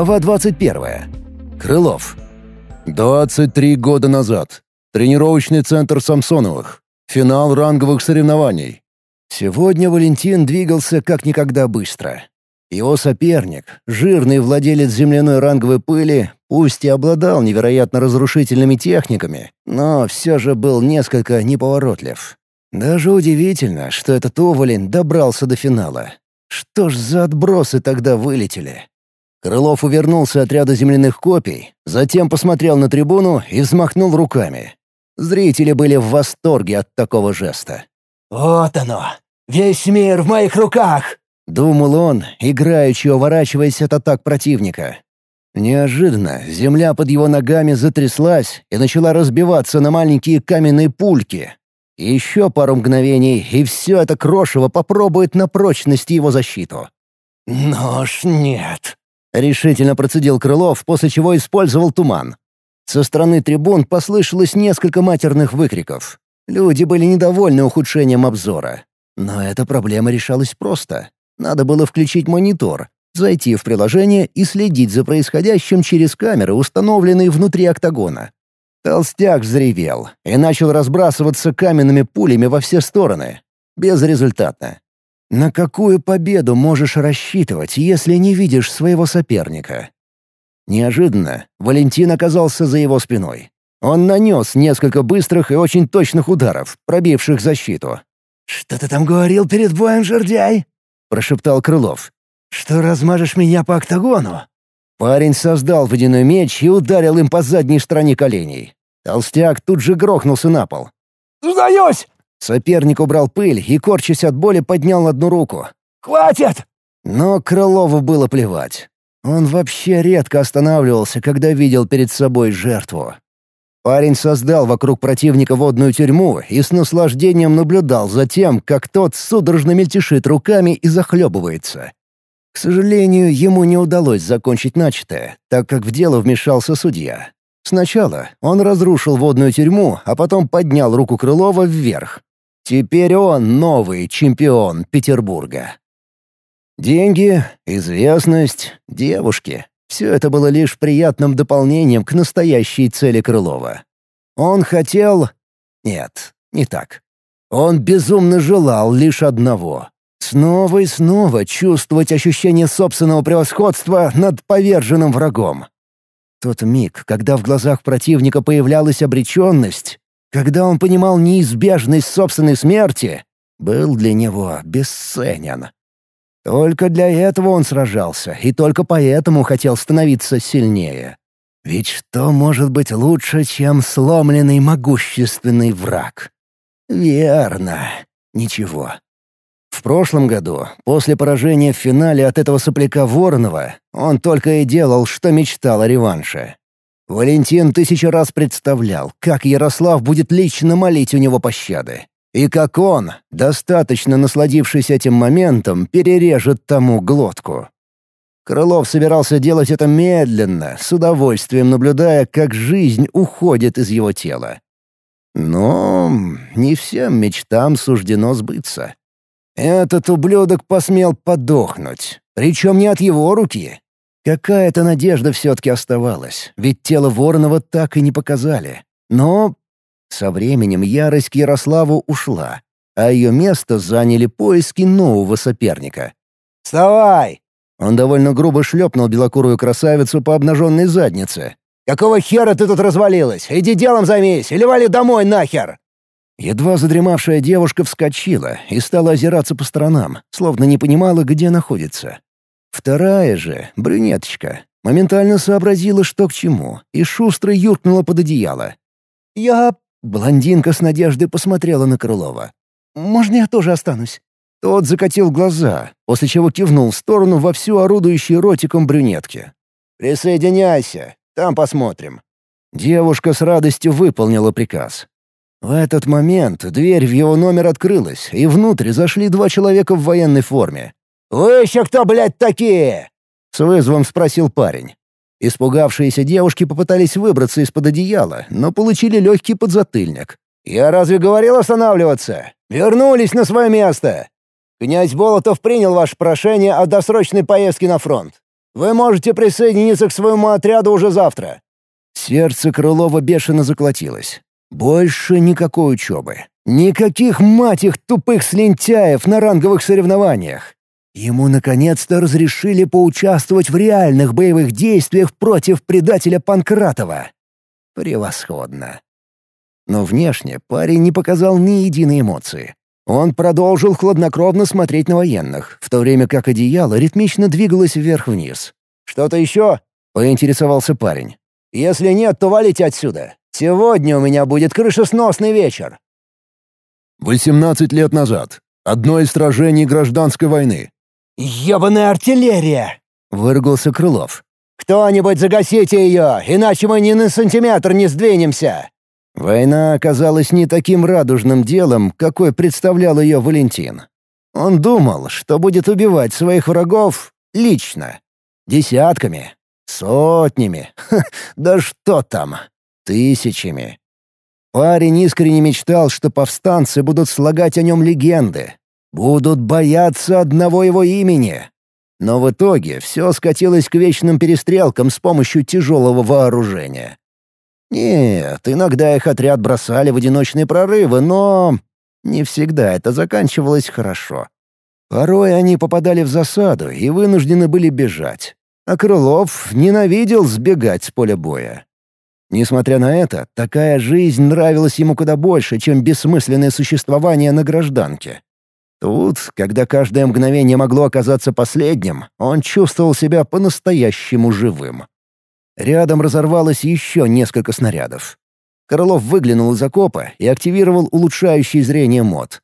Глава 21. Крылов. 23 года назад. Тренировочный центр Самсоновых. Финал ранговых соревнований. Сегодня Валентин двигался как никогда быстро. Его соперник, жирный владелец земляной ранговой пыли, пусть и обладал невероятно разрушительными техниками, но все же был несколько неповоротлив. Даже удивительно, что этот Овалин добрался до финала. Что ж за отбросы тогда вылетели? Крылов увернулся от ряда земляных копий, затем посмотрел на трибуну и взмахнул руками. Зрители были в восторге от такого жеста. «Вот оно! Весь мир в моих руках!» — думал он, играючи уворачиваясь от атак противника. Неожиданно земля под его ногами затряслась и начала разбиваться на маленькие каменные пульки. Еще пару мгновений, и все это крошево попробует на прочность его защиту. «Но ж нет!» — решительно процедил Крылов, после чего использовал туман. Со стороны трибун послышалось несколько матерных выкриков. Люди были недовольны ухудшением обзора. Но эта проблема решалась просто. Надо было включить монитор, зайти в приложение и следить за происходящим через камеры, установленные внутри октагона. Толстяк взревел и начал разбрасываться каменными пулями во все стороны. Безрезультатно. На какую победу можешь рассчитывать, если не видишь своего соперника? Неожиданно Валентин оказался за его спиной. Он нанес несколько быстрых и очень точных ударов, пробивших защиту. «Что ты там говорил перед боем, жердяй?» — прошептал Крылов. «Что размажешь меня по октагону?» Парень создал водяной меч и ударил им по задней стороне коленей. Толстяк тут же грохнулся на пол. «Сдаюсь!» Соперник убрал пыль и, корчась от боли, поднял одну руку. «Хватит!» Но Крылову было плевать. Он вообще редко останавливался, когда видел перед собой жертву. Парень создал вокруг противника водную тюрьму и с наслаждением наблюдал за тем, как тот судорожно мельтешит руками и захлебывается. К сожалению, ему не удалось закончить начатое, так как в дело вмешался судья. Сначала он разрушил водную тюрьму, а потом поднял руку Крылова вверх. Теперь он новый чемпион Петербурга. Деньги, известность, девушки — все это было лишь приятным дополнением к настоящей цели Крылова. Он хотел... Нет, не так. Он безумно желал лишь одного — снова и снова чувствовать ощущение собственного превосходства над поверженным врагом. Тот миг, когда в глазах противника появлялась обреченность, когда он понимал неизбежность собственной смерти, был для него бесценен. Только для этого он сражался, и только поэтому хотел становиться сильнее. Ведь что может быть лучше, чем сломленный могущественный враг? Верно. Ничего. В прошлом году, после поражения в финале от этого сопляка Воронова, он только и делал, что мечтал о реванше. Валентин тысячу раз представлял, как Ярослав будет лично молить у него пощады. И как он, достаточно насладившись этим моментом, перережет тому глотку. Крылов собирался делать это медленно, с удовольствием наблюдая, как жизнь уходит из его тела. Но не всем мечтам суждено сбыться. Этот ублюдок посмел подохнуть, причем не от его руки, Какая-то надежда все-таки оставалась, ведь тело Воронова так и не показали. Но со временем ярость к Ярославу ушла, а ее место заняли поиски нового соперника. «Вставай!» Он довольно грубо шлепнул белокурую красавицу по обнаженной заднице. «Какого хера ты тут развалилась? Иди делом займись или вали домой нахер!» Едва задремавшая девушка вскочила и стала озираться по сторонам, словно не понимала, где находится. Вторая же, брюнеточка, моментально сообразила, что к чему, и шустро юркнула под одеяло. «Я...» — блондинка с надеждой посмотрела на Крылова. «Можно я тоже останусь?» Тот закатил глаза, после чего кивнул в сторону вовсю орудующей ротиком брюнетки. «Присоединяйся, там посмотрим». Девушка с радостью выполнила приказ. В этот момент дверь в его номер открылась, и внутрь зашли два человека в военной форме. «Вы еще кто, блядь, такие?» — с вызовом спросил парень. Испугавшиеся девушки попытались выбраться из-под одеяла, но получили легкий подзатыльник. «Я разве говорил останавливаться? Вернулись на свое место! Князь Болотов принял ваше прошение о досрочной поездке на фронт. Вы можете присоединиться к своему отряду уже завтра». Сердце Крылова бешено заколотилось. Больше никакой учебы. Никаких, мать их, тупых слентяев на ранговых соревнованиях. Ему наконец-то разрешили поучаствовать в реальных боевых действиях против предателя Панкратова. Превосходно. Но внешне парень не показал ни единой эмоции. Он продолжил хладнокровно смотреть на военных, в то время как одеяло ритмично двигалось вверх-вниз. «Что-то еще?» — поинтересовался парень. «Если нет, то валите отсюда. Сегодня у меня будет крышесносный вечер». «Восемнадцать лет назад. Одно из сражений гражданской войны. «Ебаная артиллерия!» — выругался Крылов. «Кто-нибудь загасите ее, иначе мы ни на сантиметр не сдвинемся!» Война оказалась не таким радужным делом, какой представлял ее Валентин. Он думал, что будет убивать своих врагов лично. Десятками, сотнями, ха, да что там, тысячами. Парень искренне мечтал, что повстанцы будут слагать о нем легенды, Будут бояться одного его имени. Но в итоге все скатилось к вечным перестрелкам с помощью тяжелого вооружения. Нет, иногда их отряд бросали в одиночные прорывы, но не всегда это заканчивалось хорошо. Порой они попадали в засаду и вынуждены были бежать. А Крылов ненавидел сбегать с поля боя. Несмотря на это, такая жизнь нравилась ему куда больше, чем бессмысленное существование на гражданке. Тут, когда каждое мгновение могло оказаться последним, он чувствовал себя по-настоящему живым. Рядом разорвалось еще несколько снарядов. Крылов выглянул из окопа и активировал улучшающий зрение мод.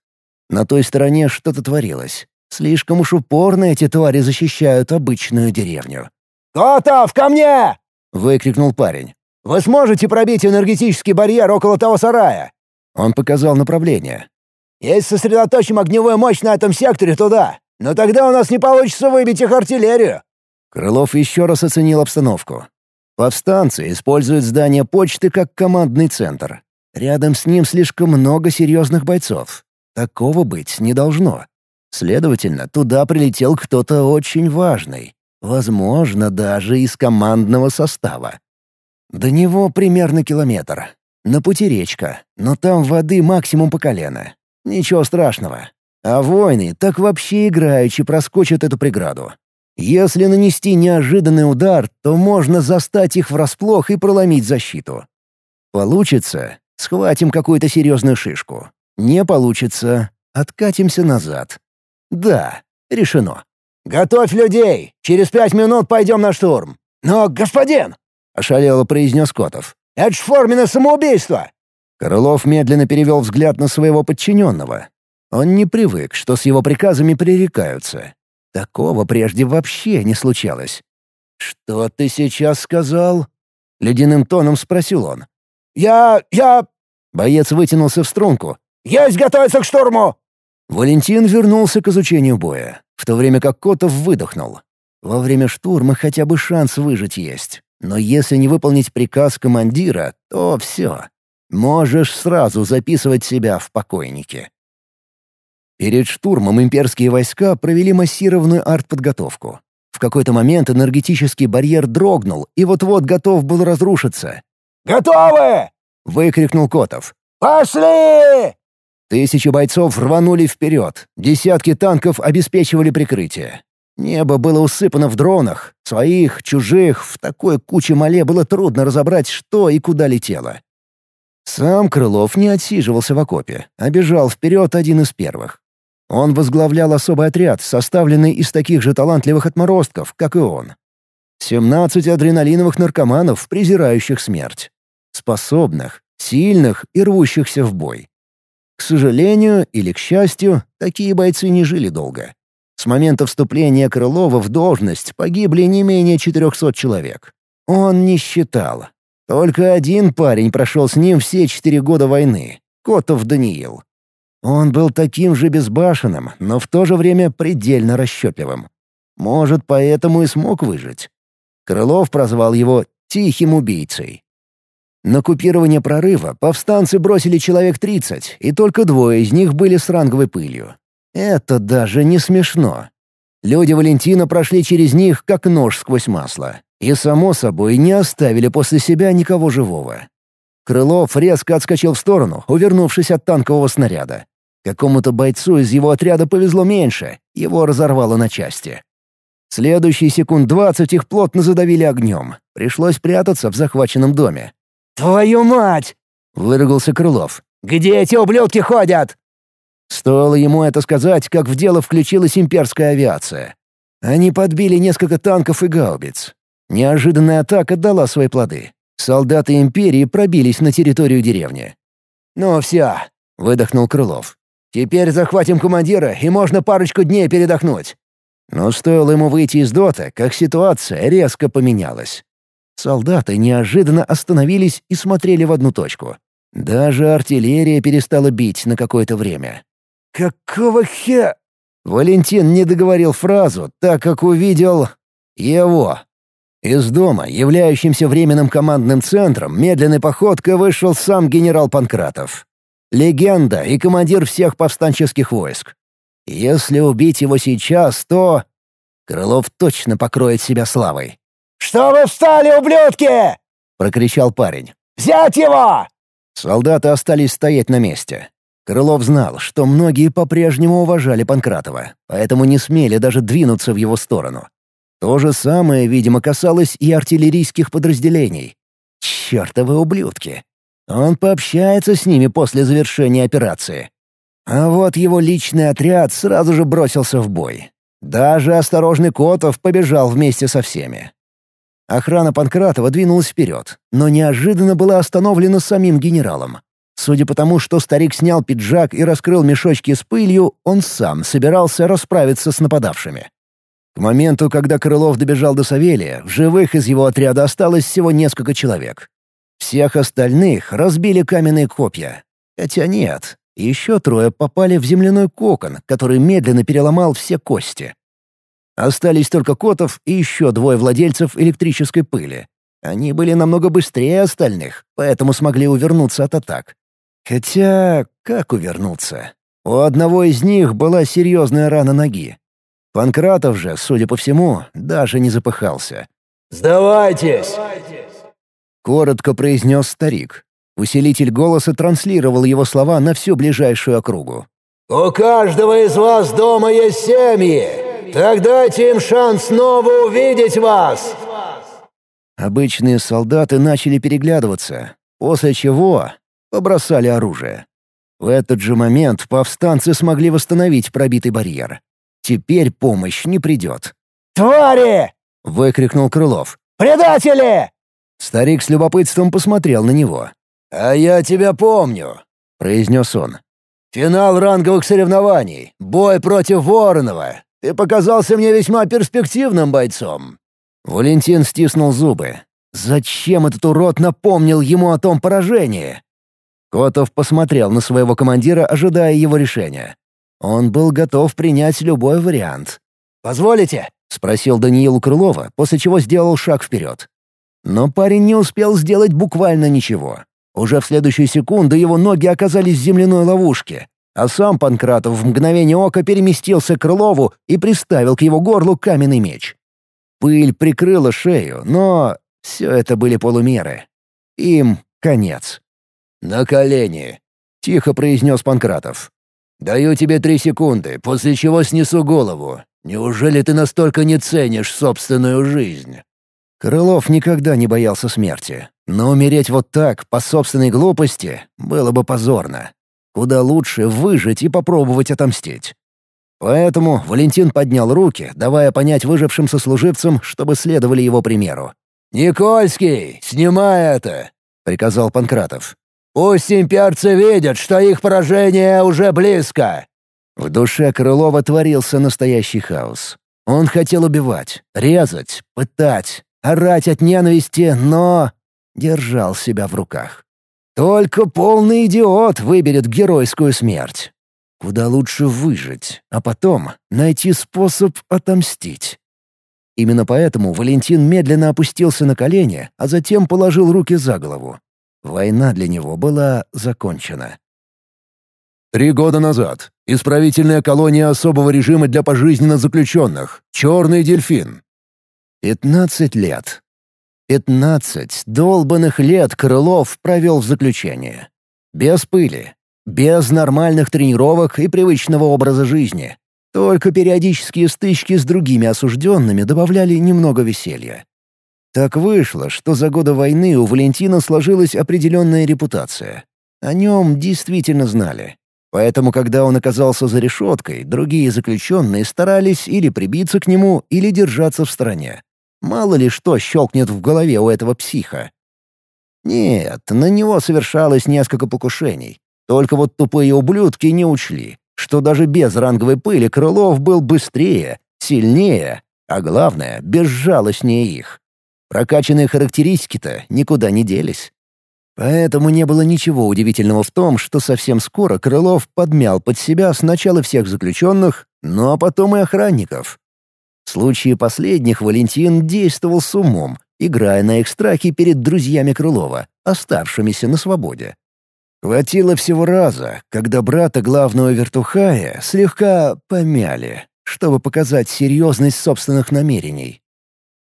На той стороне что-то творилось. Слишком уж упорно эти твари защищают обычную деревню. «Котов, ко мне!» — выкрикнул парень. «Вы сможете пробить энергетический барьер около того сарая?» Он показал направление. Если сосредоточим огневую мощь на этом секторе туда, но тогда у нас не получится выбить их артиллерию». Крылов еще раз оценил обстановку. Повстанцы используют здание почты как командный центр. Рядом с ним слишком много серьезных бойцов. Такого быть не должно. Следовательно, туда прилетел кто-то очень важный. Возможно, даже из командного состава. До него примерно километр. На пути речка, но там воды максимум по колено. Ничего страшного. А воины так вообще играючи проскочат эту преграду. Если нанести неожиданный удар, то можно застать их врасплох и проломить защиту. Получится — схватим какую-то серьезную шишку. Не получится — откатимся назад. Да, решено. «Готовь людей! Через пять минут пойдем на штурм!» «Но, господин!» — ошалело произнес Котов. «Это ж форменное самоубийство! Крылов медленно перевел взгляд на своего подчиненного. Он не привык, что с его приказами пререкаются. Такого прежде вообще не случалось. «Что ты сейчас сказал?» — ледяным тоном спросил он. «Я... я...» Боец вытянулся в струнку. «Есть готовиться к штурму!» Валентин вернулся к изучению боя, в то время как Котов выдохнул. Во время штурма хотя бы шанс выжить есть. Но если не выполнить приказ командира, то все. Можешь сразу записывать себя в покойники. Перед штурмом имперские войска провели массированную артподготовку. В какой-то момент энергетический барьер дрогнул и вот-вот готов был разрушиться. «Готовы!» — выкрикнул Котов. «Пошли!» Тысячи бойцов рванули вперед, десятки танков обеспечивали прикрытие. Небо было усыпано в дронах, своих, чужих, в такой куче мале было трудно разобрать, что и куда летело. Сам Крылов не отсиживался в окопе, а бежал вперед один из первых. Он возглавлял особый отряд, составленный из таких же талантливых отморостков, как и он. Семнадцать адреналиновых наркоманов, презирающих смерть. Способных, сильных и рвущихся в бой. К сожалению или к счастью, такие бойцы не жили долго. С момента вступления Крылова в должность погибли не менее 400 человек. Он не считал, только один парень прошел с ним все четыре года войны — Котов Даниил. Он был таким же безбашенным, но в то же время предельно расчетливым. Может, поэтому и смог выжить. Крылов прозвал его «тихим убийцей». На купирование прорыва повстанцы бросили человек 30, и только двое из них были с ранговой пылью. Это даже не смешно. Люди Валентина прошли через них, как нож сквозь масло, и, само собой, не оставили после себя никого живого. Крылов резко отскочил в сторону, увернувшись от танкового снаряда. Какому-то бойцу из его отряда повезло меньше, его разорвало на части. Следующие секунд двадцать их плотно задавили огнем. Пришлось прятаться в захваченном доме. «Твою мать!» — выругался Крылов. «Где эти ублюдки ходят?» Стоило ему это сказать, как в дело включилась имперская авиация. Они подбили несколько танков и гаубиц. Неожиданная атака дала свои плоды. Солдаты Империи пробились на территорию деревни. «Ну все», — выдохнул Крылов. «Теперь захватим командира, и можно парочку дней передохнуть». Но стоило ему выйти из дота, как ситуация резко поменялась. Солдаты неожиданно остановились и смотрели в одну точку. Даже артиллерия перестала бить на какое-то время. «Какого хе...» Валентин не договорил фразу, так как увидел... его. Из дома, являющимся временным командным центром, медленной походкой вышел сам генерал Панкратов. Легенда и командир всех повстанческих войск. Если убить его сейчас, то... Крылов точно покроет себя славой. «Что вы встали, ублюдки?» — прокричал парень. «Взять его!» Солдаты остались стоять на месте. Крылов знал, что многие по-прежнему уважали Панкратова, поэтому не смели даже двинуться в его сторону. То же самое, видимо, касалось и артиллерийских подразделений. Чёртовы ублюдки. Он пообщается с ними после завершения операции. А вот его личный отряд сразу же бросился в бой. Даже осторожный Котов побежал вместе со всеми. Охрана Панкратова двинулась вперед, но неожиданно была остановлена самим генералом. Судя по тому, что старик снял пиджак и раскрыл мешочки с пылью, он сам собирался расправиться с нападавшими. К моменту, когда Крылов добежал до Савелия, в живых из его отряда осталось всего несколько человек. Всех остальных разбили каменные копья. Хотя нет, еще трое попали в земляной кокон, который медленно переломал все кости. Остались только Котов и еще двое владельцев электрической пыли. Они были намного быстрее остальных, поэтому смогли увернуться от атак. Хотя, как увернуться? У одного из них была серьезная рана ноги. Панкратов же, судя по всему, даже не запыхался. «Сдавайтесь!» Коротко произнес старик. Усилитель голоса транслировал его слова на всю ближайшую округу. «У каждого из вас дома есть семьи! Так дайте им шанс снова увидеть вас!» Обычные солдаты начали переглядываться, после чего побросали оружие. В этот же момент повстанцы смогли восстановить пробитый барьер. Теперь помощь не придет. «Твари!» — выкрикнул Крылов. «Предатели!» Старик с любопытством посмотрел на него. «А я тебя помню», — произнес он. «Финал ранговых соревнований. Бой против Воронова. Ты показался мне весьма перспективным бойцом». Валентин стиснул зубы. Зачем этот урод напомнил ему о том поражении? Котов посмотрел на своего командира, ожидая его решения. Он был готов принять любой вариант. «Позволите?» — спросил Даниил Крылова, после чего сделал шаг вперед. Но парень не успел сделать буквально ничего. Уже в следующую секунду его ноги оказались в земляной ловушке, а сам Панкратов в мгновение ока переместился к Крылову и приставил к его горлу каменный меч. Пыль прикрыла шею, но все это были полумеры. Им конец. «На колени!» — тихо произнес Панкратов. «Даю тебе три секунды, после чего снесу голову. Неужели ты настолько не ценишь собственную жизнь?» Крылов никогда не боялся смерти, но умереть вот так, по собственной глупости, было бы позорно. Куда лучше выжить и попробовать отомстить. Поэтому Валентин поднял руки, давая понять выжившим сослуживцам, чтобы следовали его примеру. «Никольский, снимай это!» — приказал Панкратов. Пусть имперцы видят, что их поражение уже близко!» В душе Крылова творился настоящий хаос. Он хотел убивать, резать, пытать, орать от ненависти, но... держал себя в руках. Только полный идиот выберет геройскую смерть. Куда лучше выжить, а потом найти способ отомстить. Именно поэтому Валентин медленно опустился на колени, а затем положил руки за голову. Война для него была закончена. Три года назад. Исправительная колония особого режима для пожизненно заключенных. Черный дельфин. Пятнадцать лет. Пятнадцать долбанных лет Крылов провел в заключении. Без пыли, без нормальных тренировок и привычного образа жизни. Только периодические стычки с другими осужденными добавляли немного веселья. Так вышло, что за годы войны у Валентина сложилась определенная репутация. О нем действительно знали. Поэтому, когда он оказался за решеткой, другие заключенные старались или прибиться к нему, или держаться в стороне. Мало ли что щелкнет в голове у этого психа. Нет, на него совершалось несколько покушений. Только вот тупые ублюдки не учли, что даже без ранговой пыли Крылов был быстрее, сильнее, а главное, безжалостнее их. Прокачанные характеристики-то никуда не делись. Поэтому не было ничего удивительного в том, что совсем скоро Крылов подмял под себя сначала всех заключенных, ну а потом и охранников. В случае последних Валентин действовал с умом, играя на их страхе перед друзьями Крылова, оставшимися на свободе. Хватило всего раза, когда брата главного вертухая слегка помяли, чтобы показать серьезность собственных намерений.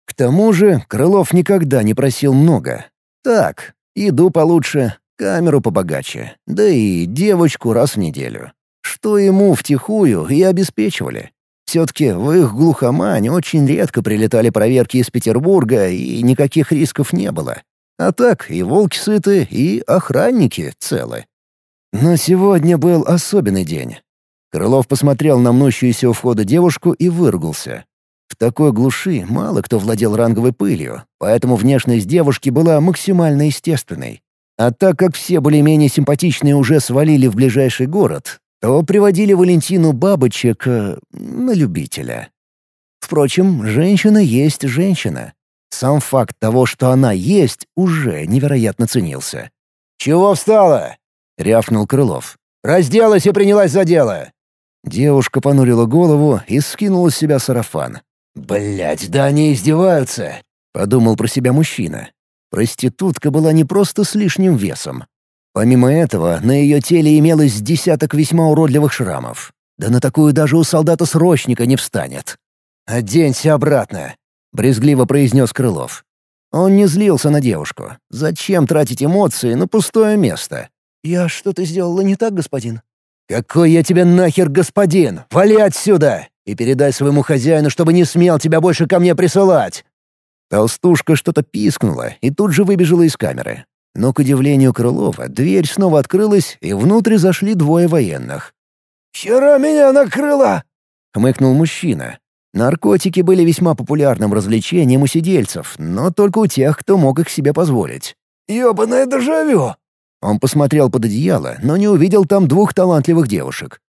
К тому же Крылов никогда не просил много. Так, еду получше, камеру побогаче, да и девочку раз в неделю. Что ему втихую и обеспечивали. Все-таки в их глухомань очень редко прилетали проверки из Петербурга, и никаких рисков не было. А так и волки сыты, и охранники целы. Но сегодня был особенный день. Крылов посмотрел на мнущуюся у входа девушку и выругался. В такой глуши мало кто владел ранговой пылью, поэтому внешность девушки была максимально естественной. А так как все более-менее симпатичные уже свалили в ближайший город, то приводили Валентину бабочек э, на любителя. Впрочем, женщина есть женщина. Сам факт того, что она есть, уже невероятно ценился. «Чего встала?» — рявкнул Крылов. «Разделась и принялась за дело!» Девушка понурила голову и скинула с себя сарафан. «Блядь, да они издеваются!» — подумал про себя мужчина. Проститутка была не просто с лишним весом, Помимо этого, на ее теле имелось десяток весьма уродливых шрамов. Да на такую даже у солдата-срочника не встанет. «Оденься обратно», — брезгливо произнес Крылов. Он не злился на девушку. Зачем тратить эмоции на пустое место? «Я что-то сделала не так, господин?» «Какой я тебе нахер господин? Вали отсюда! И передай своему хозяину, чтобы не смел тебя больше ко мне присылать!» Толстушка что-то пискнула и тут же выбежала из камеры. Но, к удивлению Крылова, дверь снова открылась, и внутрь зашли двое военных. «Вчера меня накрыло!» — хмыкнул мужчина. Наркотики были весьма популярным развлечением у сидельцев, но только у тех, кто мог их себе позволить. «Ёбаное дежавю!» Он посмотрел под одеяло, но не увидел там двух талантливых девушек.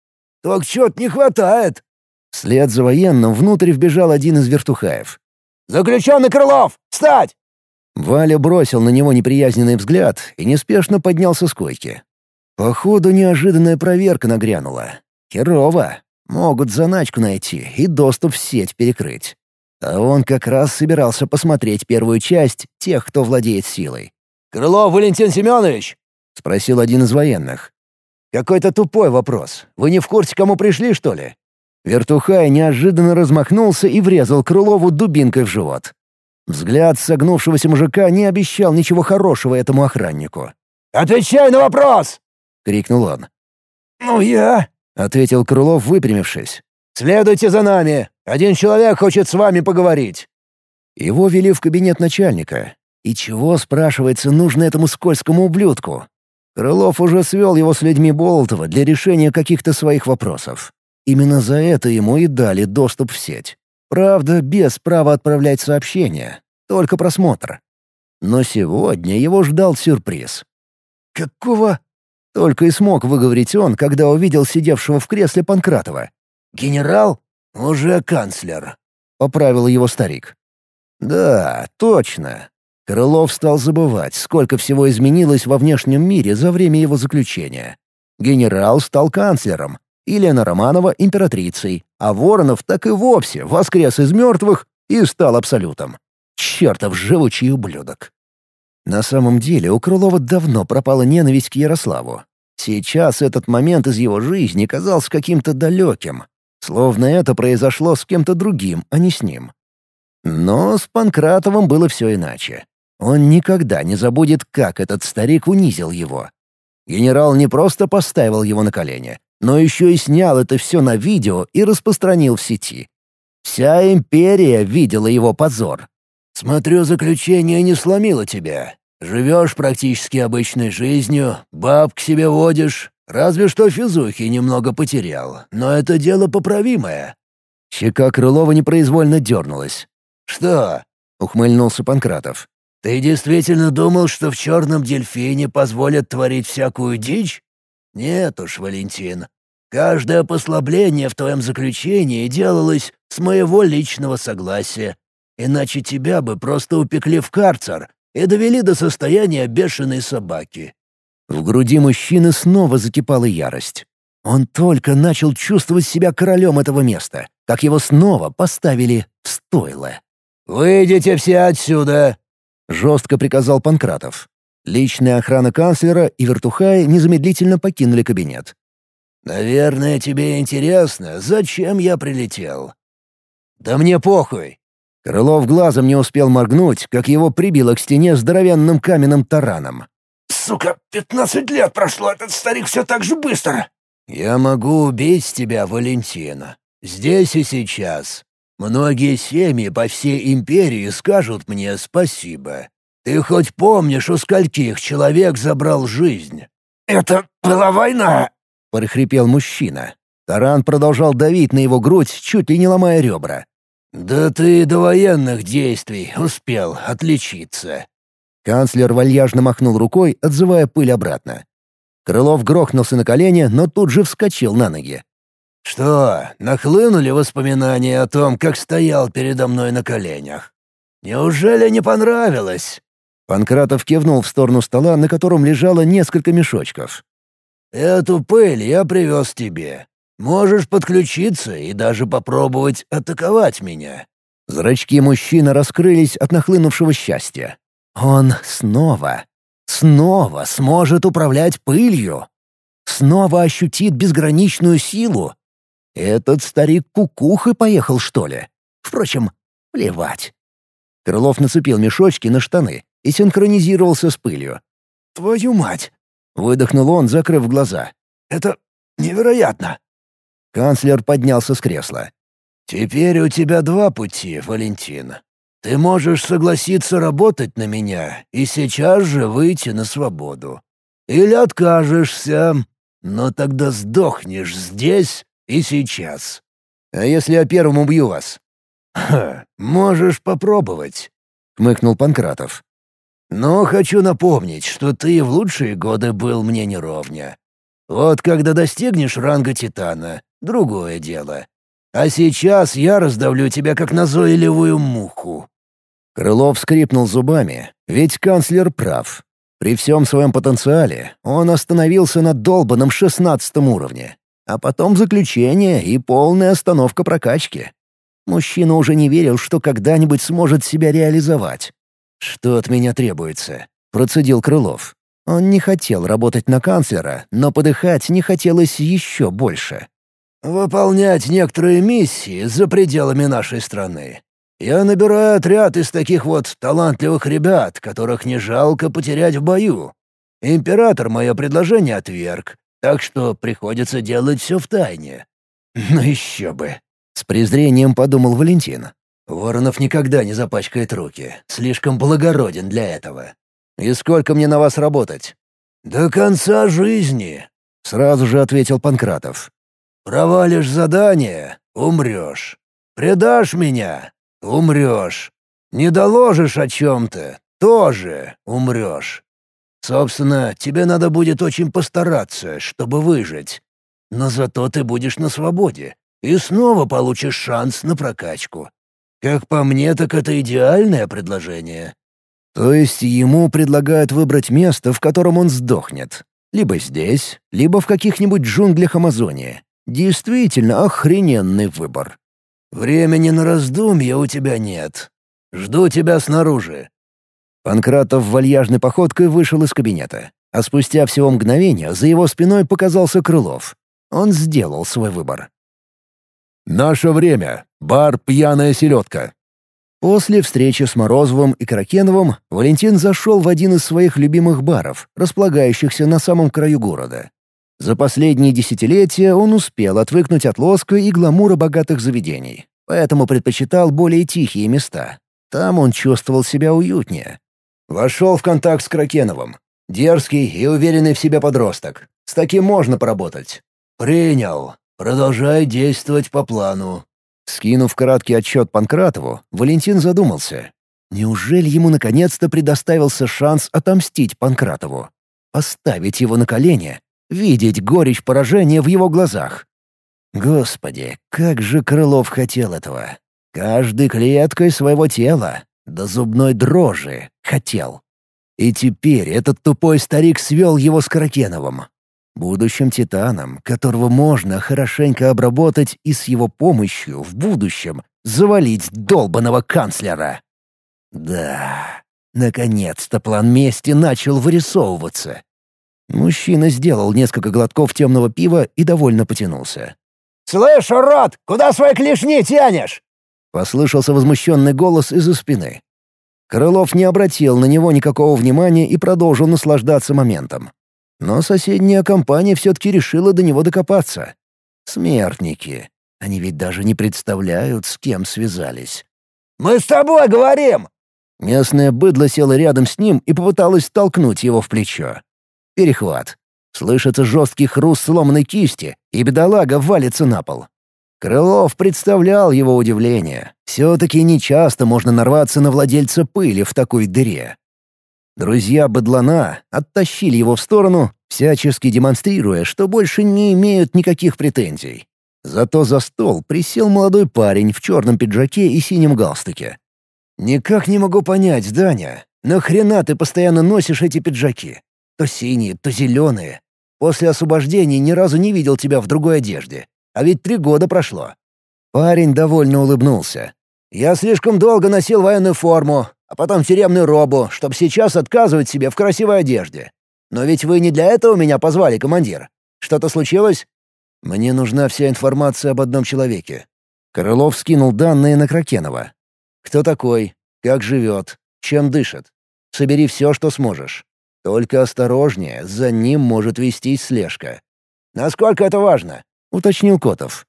«Так чё-то не хватает!» Вслед за военным внутрь вбежал один из вертухаев. «Заключенный Крылов! Встать!» Валя бросил на него неприязненный взгляд и неспешно поднялся с койки. Походу, неожиданная проверка нагрянула. Херово. Могут заначку найти и доступ в сеть перекрыть. А он как раз собирался посмотреть первую часть тех, кто владеет силой. «Крылов Валентин Семенович?» — спросил один из военных. «Какой-то тупой вопрос. Вы не в курсе, кому пришли, что ли?» Вертухай неожиданно размахнулся и врезал Крылову дубинкой в живот. Взгляд согнувшегося мужика не обещал ничего хорошего этому охраннику. «Отвечай на вопрос!» — крикнул он. «Ну я...» — ответил Крылов, выпрямившись. «Следуйте за нами! Один человек хочет с вами поговорить!» Его вели в кабинет начальника. И чего, спрашивается, нужно этому скользкому ублюдку? Крылов уже свел его с людьми Болотова для решения каких-то своих вопросов. Именно за это ему и дали доступ в сеть. Правда, без права отправлять сообщения, только просмотр. Но сегодня его ждал сюрприз. «Какого?» — только и смог выговорить он, когда увидел сидевшего в кресле Панкратова. «Генерал? Уже канцлер», — поправил его старик. «Да, точно». Крылов стал забывать, сколько всего изменилось во внешнем мире за время его заключения. Генерал стал канцлером, Елена Романова — императрицей, а Воронов так и вовсе воскрес из мертвых и стал абсолютом. Чертов живучий ублюдок. На самом деле у Крылова давно пропала ненависть к Ярославу. Сейчас этот момент из его жизни казался каким-то далеким, словно это произошло с кем-то другим, а не с ним. Но с Панкратовым было все иначе. Он никогда не забудет, как этот старик унизил его. Генерал не просто поставил его на колени, но еще и снял это все на видео и распространил в сети. Вся империя видела его позор. «Смотрю, заключение не сломило тебя. Живешь практически обычной жизнью, баб к себе водишь, разве что физухи немного потерял, но это дело поправимое». Щека Крылова непроизвольно дернулась. «Что?» — ухмыльнулся Панкратов. «Ты действительно думал, что в черном дельфине позволят творить всякую дичь? Нет уж, Валентин. Каждое послабление в твоем заключении делалось с моего личного согласия, иначе тебя бы просто упекли в карцер и довели до состояния бешеной собаки». В груди мужчины снова закипала ярость. Он только начал чувствовать себя королем этого места, как его снова поставили в стойло. «Выйдите все отсюда!» — жестко приказал Панкратов. Личная охрана канцлера и вертухаи незамедлительно покинули кабинет. «Наверное, тебе интересно, зачем я прилетел?» «Да мне похуй!» Крылов глазом не успел моргнуть, как его прибило к стене здоровенным каменным тараном. «Сука, пятнадцать лет прошло, этот старик все так же быстро!» «Я могу убить тебя, Валентина. Здесь и сейчас. Многие семьи по всей империи скажут мне спасибо. Ты хоть помнишь, у скольких человек забрал жизнь?» «Это была война!» — прохрипел мужчина. Таран продолжал давить на его грудь, чуть ли не ломая ребра. «Да ты до военных действий успел отличиться». Канцлер вальяжно махнул рукой, отзывая пыль обратно. Крылов грохнулся на колени, но тут же вскочил на ноги. «Что, нахлынули воспоминания о том, как стоял передо мной на коленях? Неужели не понравилось?» Панкратов кивнул в сторону стола, на котором лежало несколько мешочков. «Эту пыль я привез тебе. Можешь подключиться и даже попробовать атаковать меня». Зрачки мужчины раскрылись от нахлынувшего счастья. Он снова, снова сможет управлять пылью. Снова ощутит безграничную силу. Этот старик кукухой поехал, что ли? Впрочем, плевать. Крылов нацепил мешочки на штаны и синхронизировался с пылью. «Твою мать!» — выдохнул он, закрыв глаза. «Это невероятно!» Канцлер поднялся с кресла. «Теперь у тебя два пути, Валентин. Ты можешь согласиться работать на меня и сейчас же выйти на свободу. Или откажешься, но тогда сдохнешь здесь и сейчас. А если я первым убью вас? Ха, можешь попробовать, хмыкнул Панкратов. Но хочу напомнить, что ты в лучшие годы был мне неровня. Вот когда достигнешь ранга Титана, другое дело. А сейчас я раздавлю тебя как назойливую муху». Крылов скрипнул зубами, ведь канцлер прав. При всем своем потенциале он остановился на долбанном шестнадцатом уровне а потом заключение и полная остановка прокачки. Мужчина уже не верил, что когда-нибудь сможет себя реализовать. «Что от меня требуется?» — процедил Крылов. Он не хотел работать на канцлера, но подыхать не хотелось еще больше. «Выполнять некоторые миссии за пределами нашей страны. Я набираю отряд из таких вот талантливых ребят, которых не жалко потерять в бою. Император мое предложение отверг, так что приходится делать все в тайне. Ну еще бы. С презрением подумал Валентин. Воронов никогда не запачкает руки. Слишком благороден для этого. И сколько мне на вас работать? До конца жизни. Сразу же ответил Панкратов. Провалишь задание — умрешь. Предашь меня — умрешь. Не доложишь о чем-то — тоже умрешь. Собственно, тебе надо будет очень постараться, чтобы выжить. Но зато ты будешь на свободе и снова получишь шанс на прокачку. Как по мне, так это идеальное предложение». То есть ему предлагают выбрать место, в котором он сдохнет. Либо здесь, либо в каких-нибудь джунглях Амазонии. Действительно охрененный выбор. «Времени на раздумья у тебя нет. Жду тебя снаружи. Панкратов вальяжной походкой вышел из кабинета. А спустя всего мгновение за его спиной показался Крылов. Он сделал свой выбор. «Наше время. Бар «Пьяная селедка». После встречи с Морозовым и Кракеновым Валентин зашел в один из своих любимых баров, располагающихся на самом краю города. За последние десятилетия он успел отвыкнуть от лоска и гламура богатых заведений, поэтому предпочитал более тихие места. Там он чувствовал себя уютнее. Вошел в контакт с Кракеновым. Дерзкий и уверенный в себе подросток. С таким можно поработать. «Принял. Продолжай действовать по плану». Скинув краткий отчет Панкратову, Валентин задумался. Неужели ему наконец-то предоставился шанс отомстить Панкратову? Поставить его на колени? Видеть горечь поражения в его глазах? Господи, как же Крылов хотел этого! Каждой клеткой своего тела, до зубной дрожи, хотел. И теперь этот тупой старик свел его с Каракеновым. Будущим титаном, которого можно хорошенько обработать и с его помощью в будущем завалить долбанного канцлера. Да, наконец-то план мести начал вырисовываться. Мужчина сделал несколько глотков темного пива и довольно потянулся. «Слышь, урод, куда свои клешни тянешь?» Послышался возмущенный голос из-за спины. Крылов не обратил на него никакого внимания и продолжил наслаждаться моментом. Но соседняя компания все-таки решила до него докопаться. Смертники. Они ведь даже не представляют, с кем связались. «Мы с тобой говорим!» Местное быдло село рядом с ним и попыталась толкнуть его в плечо. Перехват. Слышится жесткий хруст сломанной кисти, и бедолага валится на пол. Крылов представлял его удивление. Все-таки нечасто можно нарваться на владельца пыли в такой дыре. Друзья быдлана оттащили его в сторону, всячески демонстрируя, что больше не имеют никаких претензий. Зато за стол присел молодой парень в черном пиджаке и синем галстуке. «Никак не могу понять, Даня, нахрена ты постоянно носишь эти пиджаки? То синие, то зеленые. После освобождения ни разу не видел тебя в другой одежде. А ведь три года прошло». Парень довольно улыбнулся. «Я слишком долго носил военную форму, а потом тюремную робу, чтобы сейчас отказывать себе в красивой одежде. Но ведь вы не для этого меня позвали, командир. Что-то случилось?» «Мне нужна вся информация об одном человеке». Крылов скинул данные на Кракенова. «Кто такой? Как живет? Чем дышит? Собери все, что сможешь. Только осторожнее, за ним может вестись слежка». «Насколько это важно?» — уточнил Котов.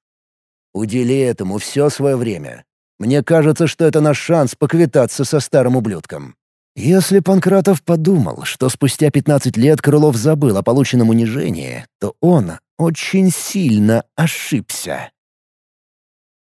«Удели этому все свое время. Мне кажется, что это наш шанс поквитаться со старым ублюдком». Если Панкратов подумал, что спустя 15 лет Крылов забыл о полученном унижении, то он очень сильно ошибся.